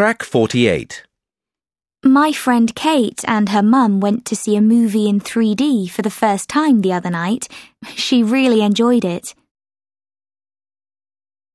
Track 48. My friend Kate and her mum went to see a movie in 3D for the first time the other night. She really enjoyed it.